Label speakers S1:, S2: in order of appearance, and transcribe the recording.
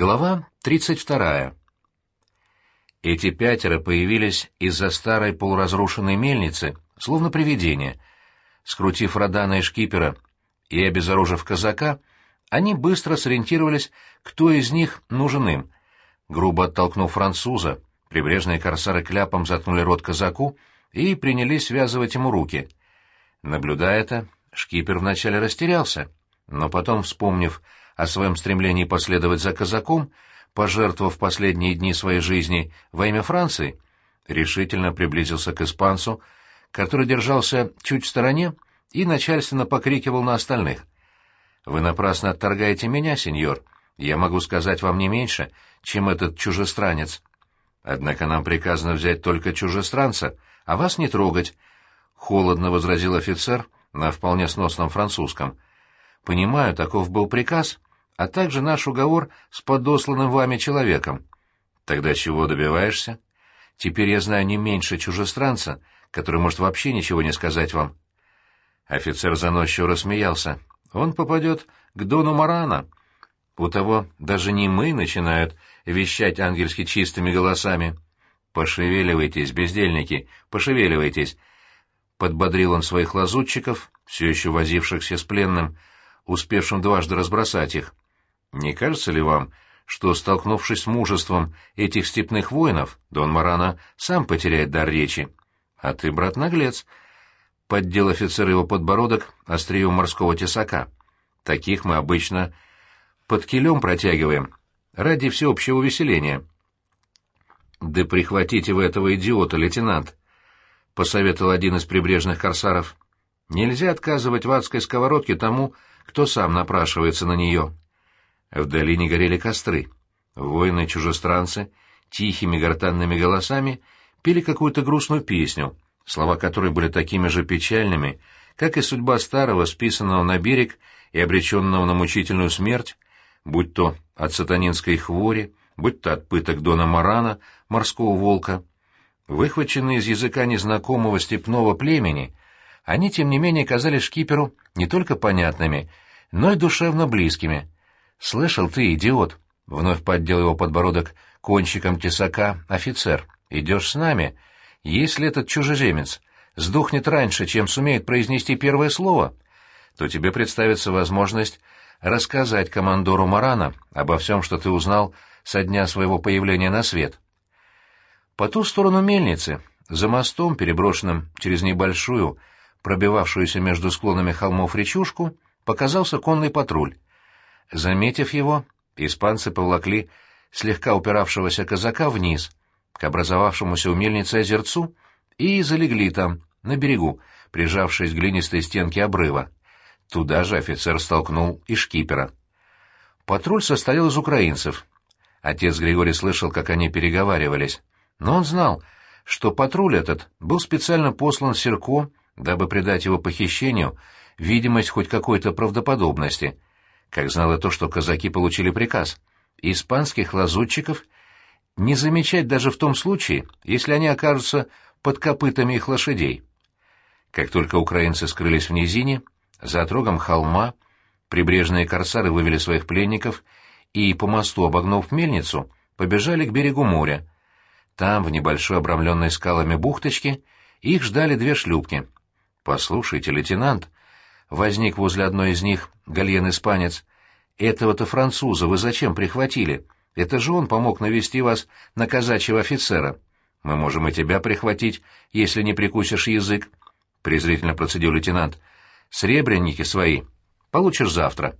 S1: Глава 32. Эти пятеро появились из-за старой полуразрушенной мельницы, словно привидения. Скрутив Родана и шкипера и обезоружив казака, они быстро сориентировались, кто из них нужен им. Грубо оттолкнув француза, прибрежные корсары кляпом заткнули рот казаку и принялись связывать ему руки. Наблюдая это, шкипер вначале растерялся, но потом, вспомнив о своем стремлении последовать за казаком, пожертвовав последние дни своей жизни во имя Франции, решительно приблизился к испанцу, который держался чуть в стороне и начальственно покрикивал на остальных. «Вы напрасно отторгаете меня, сеньор. Я могу сказать вам не меньше, чем этот чужестранец. Однако нам приказано взять только чужестранца, а вас не трогать», — холодно возразил офицер на вполне сносном французском. «Понимаю, таков был приказ, а также наш уговор с подосланным вами человеком. Тогда чего добиваешься? Теперь я знаю не меньше чужестранца, который может вообще ничего не сказать вам. Офицер заносчиво рассмеялся. Он попадет к Дону Марана. У того даже не мы начинают вещать ангельски чистыми голосами. «Пошевеливайтесь, бездельники, пошевеливайтесь!» Подбодрил он своих лазутчиков, все еще возившихся с пленным, успевшим дважды разбросать их. Не кажется ли вам, что, столкнувшись с мужеством этих степных воинов, Дон Марана сам потеряет дар речи? А ты, брат, наглец. Поддел офицер его подбородок острием морского тесака. Таких мы обычно под килем протягиваем, ради всеобщего увеселения. Да прихватите вы этого идиота, лейтенант, — посоветовал один из прибрежных корсаров. Нельзя отказывать в адской сковородке тому, кто сам напрашивается на нее. В долине горели костры. Воины-чужестранцы тихими гортанными голосами пели какую-то грустную песню, слова которой были такими же печальными, как и судьба старого, списанного на берег и обреченного на мучительную смерть, будь то от сатанинской хвори, будь то от пыток Дона Марана, морского волка. Выхваченные из языка незнакомого степного племени, они, тем не менее, казались шкиперу не только понятными, но и душевно близкими — «Слышал ты, идиот!» — вновь поддел его подбородок кончиком тесака офицер. «Идешь с нами? Если этот чужеземец сдохнет раньше, чем сумеет произнести первое слово, то тебе представится возможность рассказать командору Марана обо всем, что ты узнал со дня своего появления на свет». По ту сторону мельницы, за мостом, переброшенным через небольшую, пробивавшуюся между склонами холмов речушку, показался конный патруль. Заметив его, испанцы повлакли слегка упиравшегося казака вниз, к образовавшемуся у мельницы озерцу, и залегли там, на берегу, прижавшись к глинистой стенке обрыва. Туда же офицер столкнул и шкипера. Патруль состоял из украинцев. Отец Григорий слышал, как они переговаривались, но он знал, что патруль этот был специально послан Серко, дабы придать его похищению видимость хоть какой-то правдоподобности — как знал и то, что казаки получили приказ испанских лазутчиков не замечать даже в том случае, если они окажутся под копытами их лошадей. Как только украинцы скрылись в низине, за отрогом холма прибрежные корсары вывели своих пленников и, по мосту обогнув мельницу, побежали к берегу моря. Там, в небольшой обрамленной скалами бухточке, их ждали две шлюпки. «Послушайте, лейтенант», возник возле одной из них гальен-испанец. «Этого-то француза вы зачем прихватили? Это же он помог навести вас на казачьего офицера. Мы можем и тебя прихватить, если не прикусишь язык», — презрительно процедил лейтенант. «Сребренники свои получишь завтра».